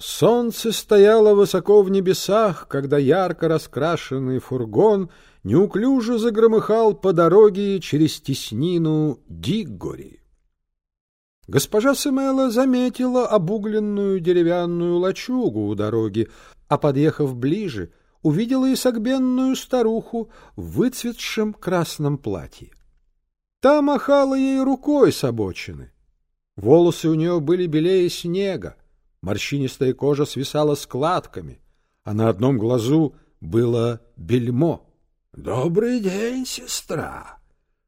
Солнце стояло высоко в небесах, когда ярко раскрашенный фургон неуклюже загромыхал по дороге через теснину Диггори. Госпожа Семела заметила обугленную деревянную лачугу у дороги, а, подъехав ближе, увидела и согбенную старуху в выцветшем красном платье. Та махала ей рукой с обочины. Волосы у нее были белее снега, Морщинистая кожа свисала складками, а на одном глазу было бельмо. — Добрый день, сестра.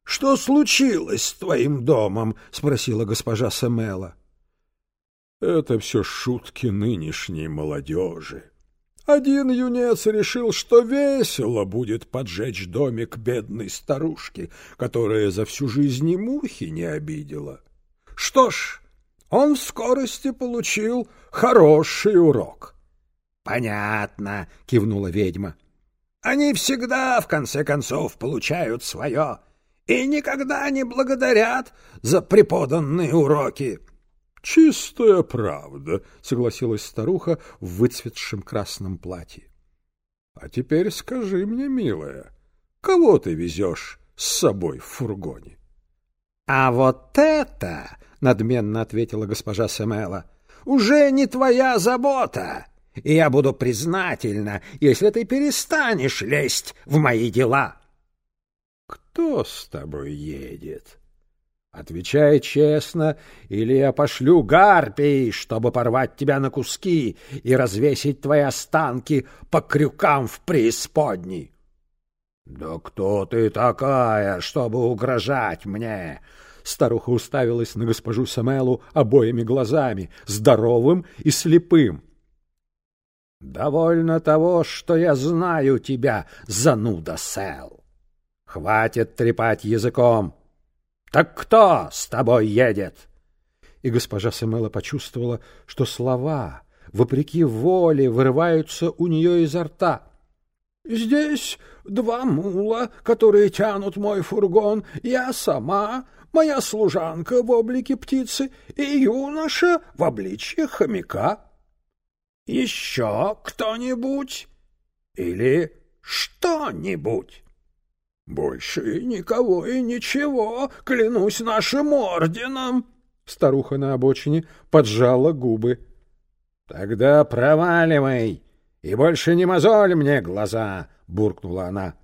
Что случилось с твоим домом? — спросила госпожа Самела. — Это все шутки нынешней молодежи. Один юнец решил, что весело будет поджечь домик бедной старушки, которая за всю жизнь и мухи не обидела. Что ж, он в скорости получил хороший урок. — Понятно, — кивнула ведьма. — Они всегда, в конце концов, получают свое и никогда не благодарят за преподанные уроки. — Чистая правда, — согласилась старуха в выцветшем красном платье. — А теперь скажи мне, милая, кого ты везешь с собой в фургоне? — А вот это надменно ответила госпожа Семела, — уже не твоя забота, и я буду признательна, если ты перестанешь лезть в мои дела. — Кто с тобой едет? Отвечай честно, или я пошлю гарпий, чтобы порвать тебя на куски и развесить твои останки по крюкам в преисподней. — Да кто ты такая, чтобы угрожать мне? Старуха уставилась на госпожу Самелу обоими глазами, здоровым и слепым. — Довольно того, что я знаю тебя, зануда Сэл. Хватит трепать языком. Так кто с тобой едет? И госпожа Самела почувствовала, что слова, вопреки воле, вырываются у нее изо рта. — Здесь два мула, которые тянут мой фургон, я сама, моя служанка в облике птицы и юноша в обличье хомяка. — Еще кто-нибудь? Или что-нибудь? — Больше никого и ничего, клянусь нашим орденом. Старуха на обочине поджала губы. — Тогда проваливай и больше не мозоль мне глаза, — буркнула она.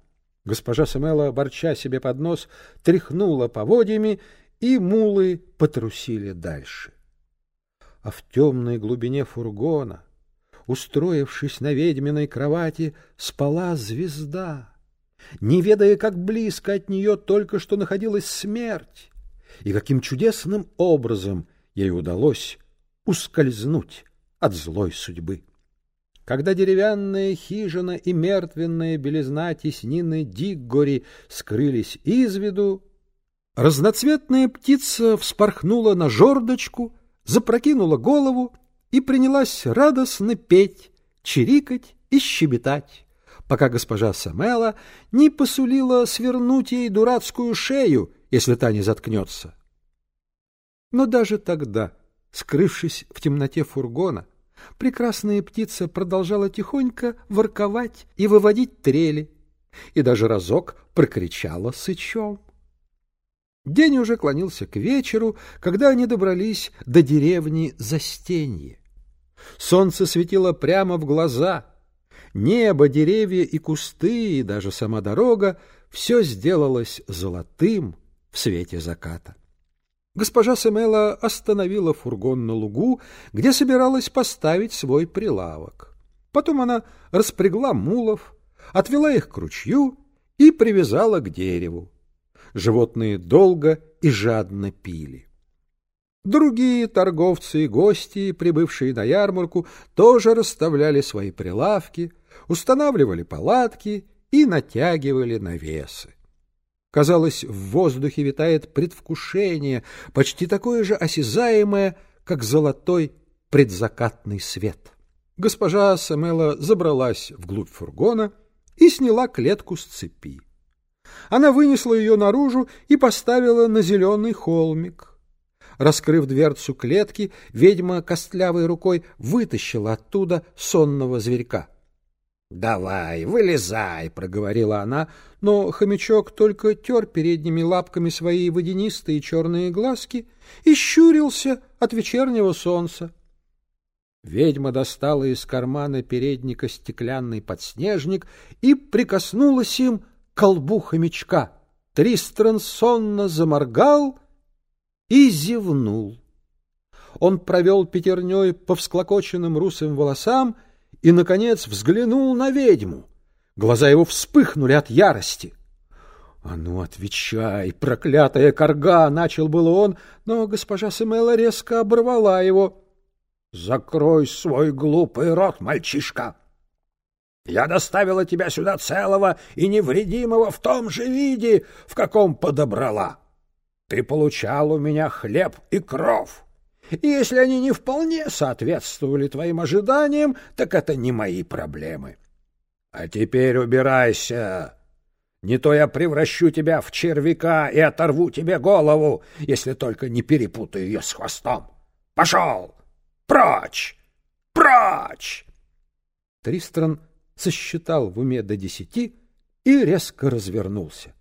Госпожа Самела, борча себе под нос, тряхнула поводьями, и мулы потрусили дальше. А в темной глубине фургона, устроившись на ведьминой кровати, спала звезда, не ведая, как близко от нее только что находилась смерть, и каким чудесным образом ей удалось ускользнуть от злой судьбы. Когда деревянная хижина и мертвенная белизна теснины Диггори скрылись из виду, разноцветная птица вспорхнула на жердочку, запрокинула голову и принялась радостно петь, чирикать и щебетать, пока госпожа Самела не посулила свернуть ей дурацкую шею, если та не заткнется. Но даже тогда, скрывшись в темноте фургона, прекрасная птица продолжала тихонько ворковать и выводить трели, и даже разок прокричала сычом. День уже клонился к вечеру, когда они добрались до деревни Застенье. Солнце светило прямо в глаза. Небо, деревья и кусты, и даже сама дорога — все сделалось золотым в свете заката госпожа Семела остановила фургон на лугу, где собиралась поставить свой прилавок. Потом она распрягла мулов, отвела их к ручью и привязала к дереву. Животные долго и жадно пили. Другие торговцы и гости, прибывшие на ярмарку, тоже расставляли свои прилавки, устанавливали палатки и натягивали навесы. Казалось, в воздухе витает предвкушение, почти такое же осязаемое, как золотой предзакатный свет. Госпожа Самела забралась вглубь фургона и сняла клетку с цепи. Она вынесла ее наружу и поставила на зеленый холмик. Раскрыв дверцу клетки, ведьма костлявой рукой вытащила оттуда сонного зверька. — Давай, вылезай, — проговорила она, но хомячок только тер передними лапками свои водянистые черные глазки и щурился от вечернего солнца. Ведьма достала из кармана передника стеклянный подснежник и прикоснулась им к колбу хомячка. Тристран сонно заморгал и зевнул. Он провел пятерней по всклокоченным русым волосам и, наконец, взглянул на ведьму. Глаза его вспыхнули от ярости. — А ну, отвечай, проклятая корга! — начал было он, но госпожа Семела резко оборвала его. — Закрой свой глупый рот, мальчишка! Я доставила тебя сюда целого и невредимого в том же виде, в каком подобрала. Ты получал у меня хлеб и кров. И если они не вполне соответствовали твоим ожиданиям, так это не мои проблемы. А теперь убирайся. Не то я превращу тебя в червяка и оторву тебе голову, если только не перепутаю ее с хвостом. Пошел! Прочь! Прочь! Тристран сосчитал в уме до десяти и резко развернулся.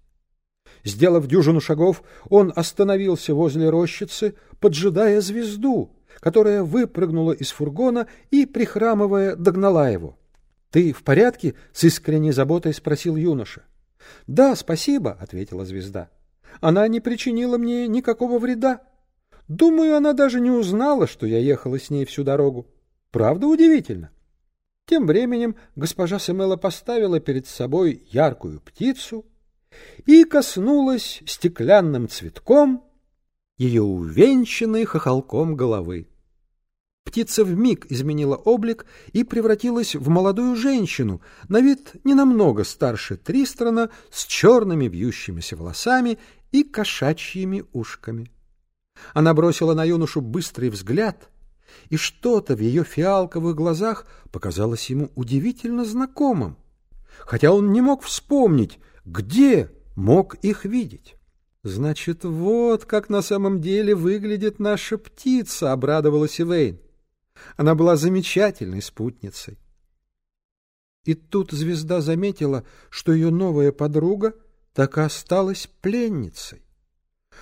Сделав дюжину шагов, он остановился возле рощицы, поджидая звезду, которая выпрыгнула из фургона и, прихрамывая, догнала его. — Ты в порядке? — с искренней заботой спросил юноша. — Да, спасибо, — ответила звезда. — Она не причинила мне никакого вреда. Думаю, она даже не узнала, что я ехала с ней всю дорогу. Правда удивительно? Тем временем госпожа Семела поставила перед собой яркую птицу — и коснулась стеклянным цветком ее увенчанной хохолком головы. Птица вмиг изменила облик и превратилась в молодую женщину, на вид ненамного старше Тристрана, с черными вьющимися волосами и кошачьими ушками. Она бросила на юношу быстрый взгляд, и что-то в ее фиалковых глазах показалось ему удивительно знакомым, хотя он не мог вспомнить, где мог их видеть. «Значит, вот как на самом деле выглядит наша птица», — обрадовалась Ивейн. Она была замечательной спутницей. И тут звезда заметила, что ее новая подруга так и осталась пленницей.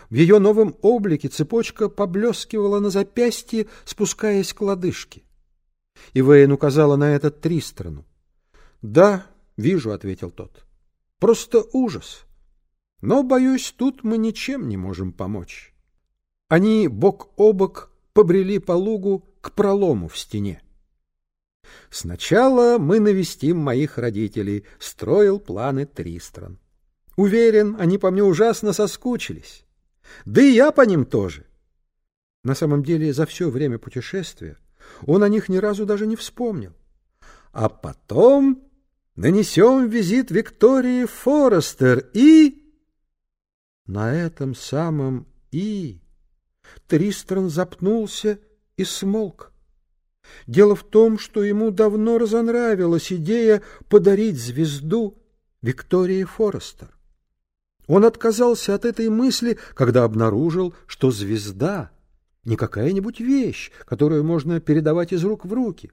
В ее новом облике цепочка поблескивала на запястье, спускаясь к лодыжке. Ивейн указала на этот Тристрану. — Да, вижу, — ответил тот. Просто ужас. Но, боюсь, тут мы ничем не можем помочь. Они бок о бок побрели по лугу к пролому в стене. Сначала мы навестим моих родителей, строил планы Тристран. Уверен, они по мне ужасно соскучились. Да и я по ним тоже. На самом деле, за все время путешествия он о них ни разу даже не вспомнил. А потом нанесем визит Виктории Форестер и... На этом самом «и» Тристран запнулся и смолк. Дело в том, что ему давно разонравилась идея подарить звезду Виктории Форестер. Он отказался от этой мысли, когда обнаружил, что звезда не какая-нибудь вещь, которую можно передавать из рук в руки,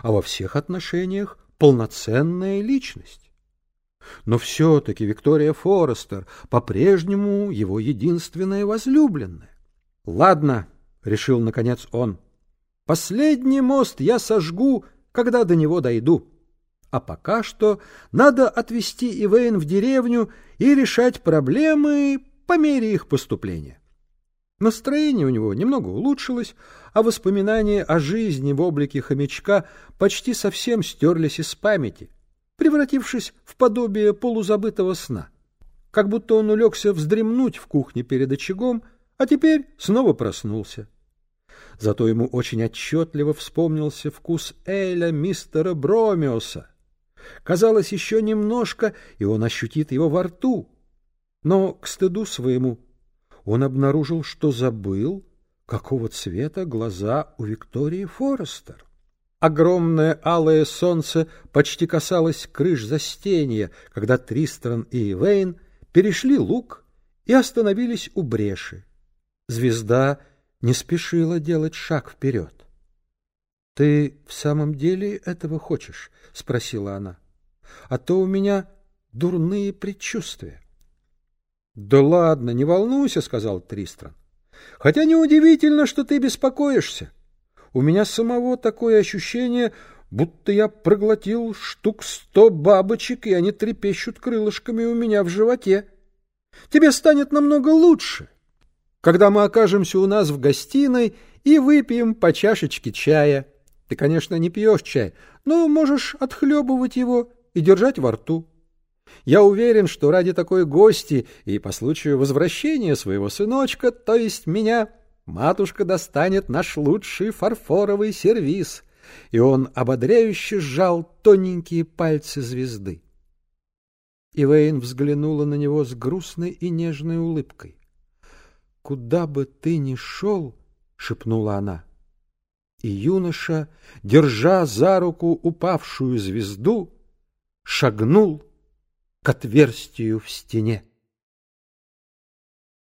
а во всех отношениях полноценная личность. Но все-таки Виктория Форестер по-прежнему его единственная возлюбленная. «Ладно», — решил наконец он, — «последний мост я сожгу, когда до него дойду. А пока что надо отвезти Ивейн в деревню и решать проблемы по мере их поступления». Настроение у него немного улучшилось, а воспоминания о жизни в облике хомячка почти совсем стерлись из памяти, превратившись в подобие полузабытого сна. Как будто он улегся вздремнуть в кухне перед очагом, а теперь снова проснулся. Зато ему очень отчетливо вспомнился вкус Эля мистера Бромиоса. Казалось, еще немножко, и он ощутит его во рту. Но, к стыду своему, он обнаружил, что забыл, какого цвета глаза у Виктории Форестер. Огромное алое солнце почти касалось крыш застенья, когда Тристран и Ивейн перешли луг и остановились у бреши. Звезда не спешила делать шаг вперед. — Ты в самом деле этого хочешь? — спросила она. — А то у меня дурные предчувствия. — Да ладно, не волнуйся, — сказал Тристран. — Хотя неудивительно, что ты беспокоишься. У меня самого такое ощущение, будто я проглотил штук сто бабочек, и они трепещут крылышками у меня в животе. Тебе станет намного лучше, когда мы окажемся у нас в гостиной и выпьем по чашечке чая. Ты, конечно, не пьешь чай, но можешь отхлебывать его и держать во рту. Я уверен, что ради такой гости и по случаю возвращения своего сыночка, то есть меня, матушка достанет наш лучший фарфоровый сервиз. И он ободряюще сжал тоненькие пальцы звезды. Ивейн взглянула на него с грустной и нежной улыбкой. — Куда бы ты ни шел, — шепнула она, — и юноша, держа за руку упавшую звезду, шагнул к отверстию в стене.